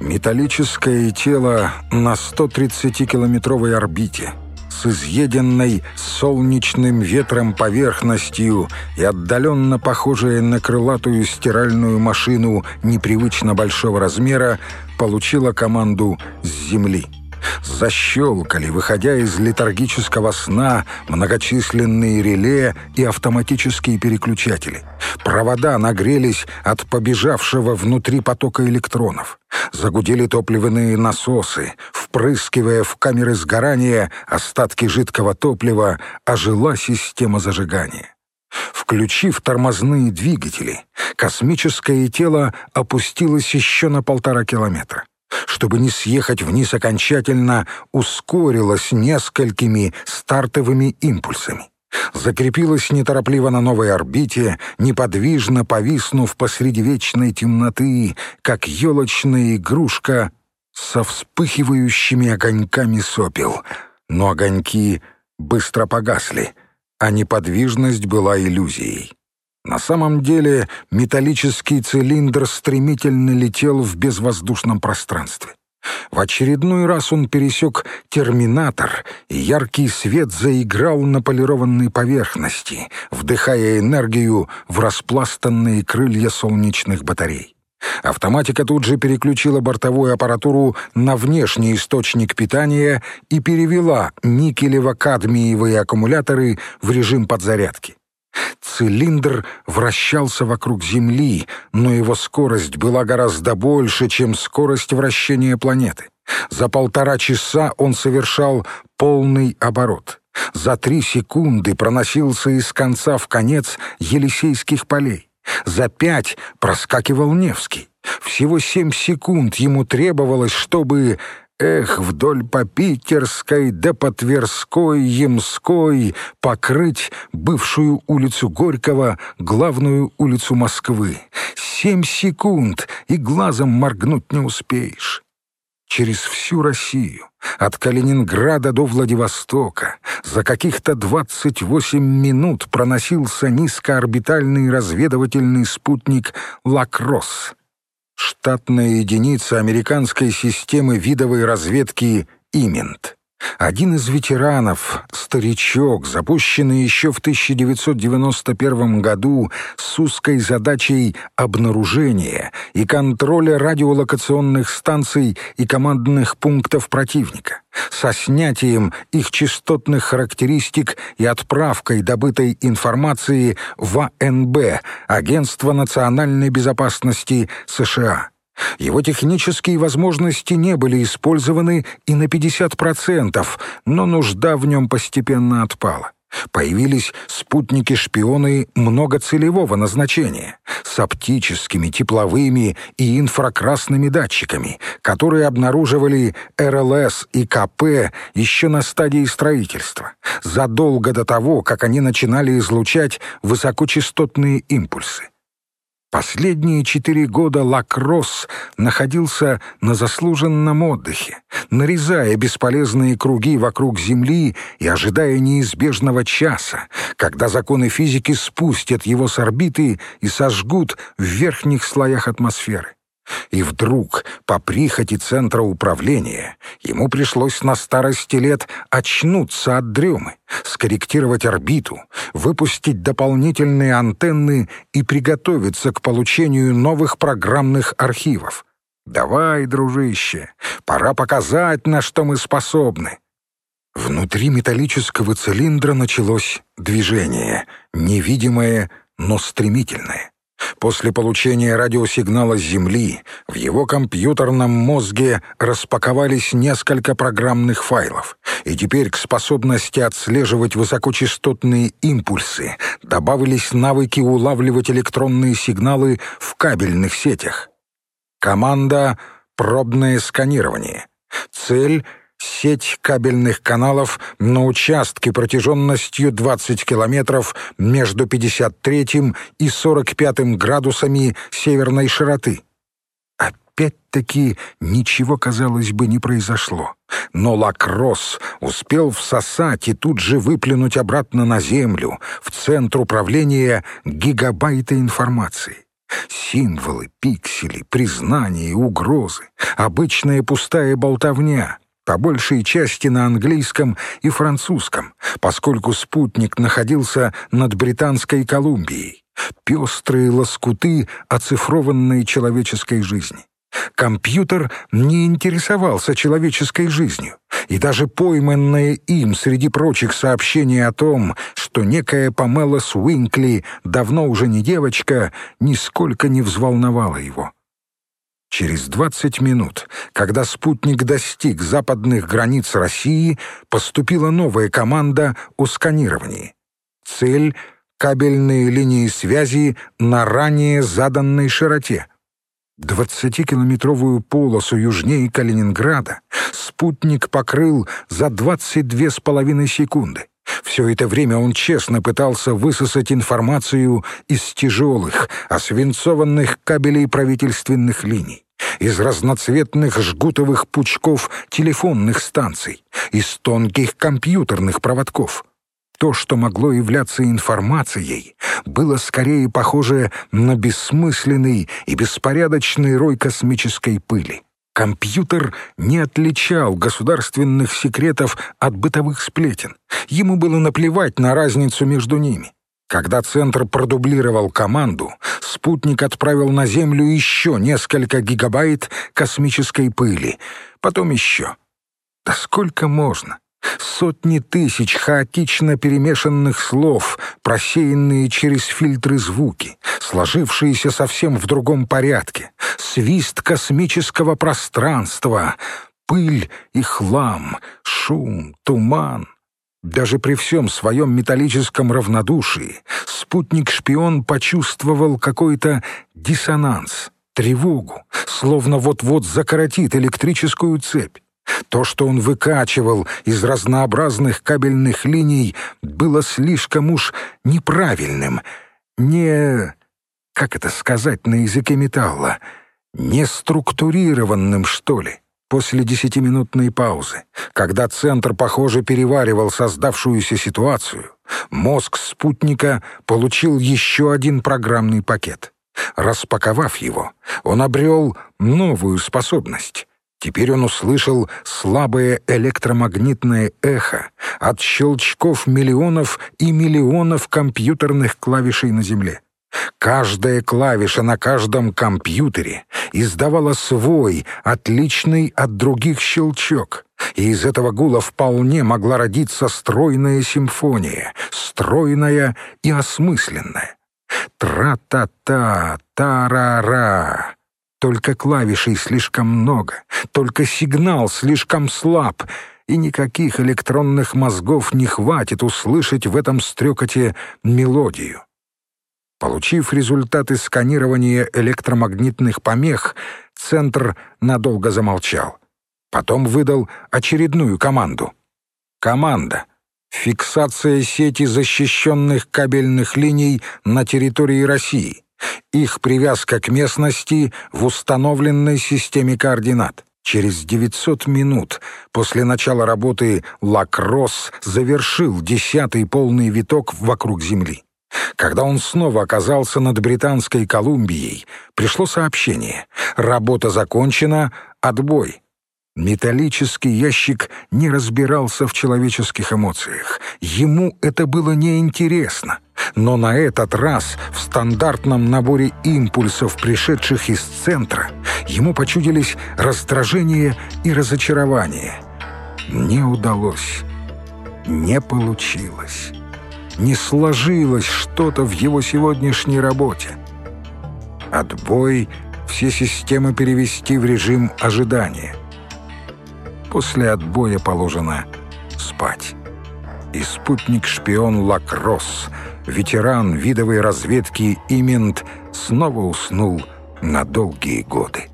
Металлическое тело на 130-километровой орбите с изъеденной солнечным ветром поверхностью и отдаленно похожее на крылатую стиральную машину непривычно большого размера получило команду с Земли. Защелкали, выходя из летаргического сна, многочисленные реле и автоматические переключатели. Провода нагрелись от побежавшего внутри потока электронов. Загудели топливные насосы, впрыскивая в камеры сгорания остатки жидкого топлива, ожила система зажигания. Включив тормозные двигатели, космическое тело опустилось еще на полтора километра чтобы не съехать вниз окончательно, ускорилась несколькими стартовыми импульсами. Закрепилась неторопливо на новой орбите, неподвижно повиснув посреди вечной темноты, как елочная игрушка со вспыхивающими огоньками сопел. Но огоньки быстро погасли, а неподвижность была иллюзией. На самом деле металлический цилиндр стремительно летел в безвоздушном пространстве. В очередной раз он пересек терминатор, и яркий свет заиграл на полированной поверхности, вдыхая энергию в распластанные крылья солнечных батарей. Автоматика тут же переключила бортовую аппаратуру на внешний источник питания и перевела никелево-кадмиевые аккумуляторы в режим подзарядки. Цилиндр вращался вокруг Земли, но его скорость была гораздо больше, чем скорость вращения планеты. За полтора часа он совершал полный оборот. За три секунды проносился из конца в конец Елисейских полей. За пять проскакивал Невский. Всего семь секунд ему требовалось, чтобы Эх, вдоль по Питерской да по Тверской, Ямской покрыть бывшую улицу Горького, главную улицу Москвы. Семь секунд, и глазом моргнуть не успеешь. Через всю Россию, от Калининграда до Владивостока, за каких-то 28 минут проносился низкоорбитальный разведывательный спутник «Лакросс», штатная единица американской системы видовой разведки «Имент». Один из ветеранов, старичок, запущенный еще в 1991 году с узкой задачей обнаружения и контроля радиолокационных станций и командных пунктов противника, со снятием их частотных характеристик и отправкой добытой информации в АНБ, Агентство национальной безопасности США. Его технические возможности не были использованы и на 50%, но нужда в нем постепенно отпала. Появились спутники-шпионы многоцелевого назначения с оптическими, тепловыми и инфракрасными датчиками, которые обнаруживали РЛС и КП еще на стадии строительства, задолго до того, как они начинали излучать высокочастотные импульсы. Последние четыре года Лакросс находился на заслуженном отдыхе, нарезая бесполезные круги вокруг Земли и ожидая неизбежного часа, когда законы физики спустят его с орбиты и сожгут в верхних слоях атмосферы. И вдруг, по прихоти центра управления, ему пришлось на старости лет очнуться от дремы, скорректировать орбиту, выпустить дополнительные антенны и приготовиться к получению новых программных архивов. «Давай, дружище, пора показать, на что мы способны». Внутри металлического цилиндра началось движение, невидимое, но стремительное. После получения радиосигнала с Земли в его компьютерном мозге распаковались несколько программных файлов, и теперь к способности отслеживать высокочастотные импульсы добавились навыки улавливать электронные сигналы в кабельных сетях. Команда «Пробное сканирование». Цель — сеть кабельных каналов на участке протяженностью 20 километров между 53 и 45 градусами северной широты. Опять-таки ничего, казалось бы, не произошло. Но Лакросс успел всосать и тут же выплюнуть обратно на землю, в центр управления гигабайта информации. Символы, пиксели, признания, угрозы, обычная пустая болтовня, по большей части на английском и французском, поскольку спутник находился над Британской Колумбией. Пестрые лоскуты оцифрованной человеческой жизни. Компьютер не интересовался человеческой жизнью, и даже пойманное им среди прочих сообщений о том, что некая Памела Суинкли давно уже не девочка, нисколько не взволновало его. Через 20 минут, когда спутник достиг западных границ России, поступила новая команда о сканировании. Цель — кабельные линии связи на ранее заданной широте. Двадцатикилометровую полосу южнее Калининграда спутник покрыл за двадцать две с половиной секунды. Все это время он честно пытался высосать информацию из тяжелых, освинцованных кабелей правительственных линий, из разноцветных жгутовых пучков телефонных станций, из тонких компьютерных проводков — то, что могло являться информацией, было скорее похоже на бессмысленный и беспорядочный рой космической пыли. Компьютер не отличал государственных секретов от бытовых сплетен. Ему было наплевать на разницу между ними. Когда Центр продублировал команду, спутник отправил на Землю еще несколько гигабайт космической пыли. Потом еще. Да сколько можно? Сотни тысяч хаотично перемешанных слов, просеянные через фильтры звуки, сложившиеся совсем в другом порядке, свист космического пространства, пыль и хлам, шум, туман. Даже при всем своем металлическом равнодушии спутник-шпион почувствовал какой-то диссонанс, тревогу, словно вот-вот закоротит электрическую цепь. То, что он выкачивал из разнообразных кабельных линий, было слишком уж неправильным, не... как это сказать на языке металла? Неструктурированным, что ли? После десятиминутной паузы, когда центр, похоже, переваривал создавшуюся ситуацию, мозг спутника получил еще один программный пакет. Распаковав его, он обрел новую способность Теперь он услышал слабое электромагнитное эхо от щелчков миллионов и миллионов компьютерных клавишей на Земле. Каждая клавиша на каждом компьютере издавала свой, отличный от других щелчок, и из этого гула вполне могла родиться стройная симфония, стройная и осмысленная. Тра-та-та, та-ра-ра. Только клавишей слишком много, только сигнал слишком слаб, и никаких электронных мозгов не хватит услышать в этом стрекоте мелодию. Получив результаты сканирования электромагнитных помех, центр надолго замолчал. Потом выдал очередную команду. Команда. Фиксация сети защищенных кабельных линий на территории России их привязка к местности в установленной системе координат. Через 900 минут после начала работы Лакросс завершил десятый полный виток вокруг Земли. Когда он снова оказался над Британской Колумбией, пришло сообщение «Работа закончена, отбой». Металлический ящик не разбирался в человеческих эмоциях. Ему это было неинтересно. Но на этот раз в стандартном наборе импульсов, пришедших из центра, ему почудились раздражение и разочарование. Не удалось. Не получилось. Не сложилось что-то в его сегодняшней работе. Отбой все системы перевести в режим ожидания. После отбоя положено спать. И спутник-шпион Лакросс, ветеран видовой разведки Имент, снова уснул на долгие годы.